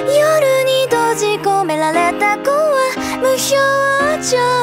夜に閉じ込められた子は無表情。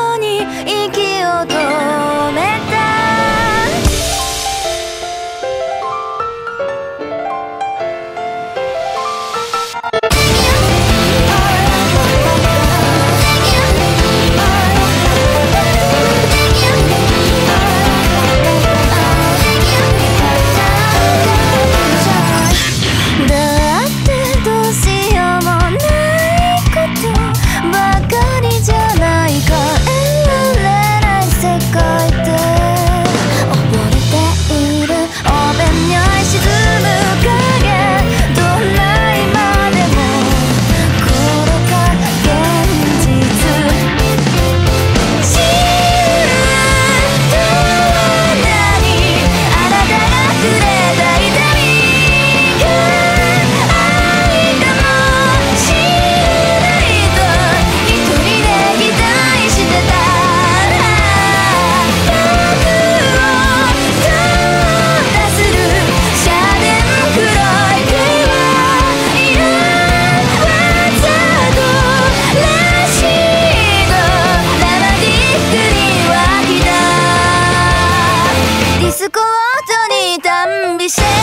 スコートにして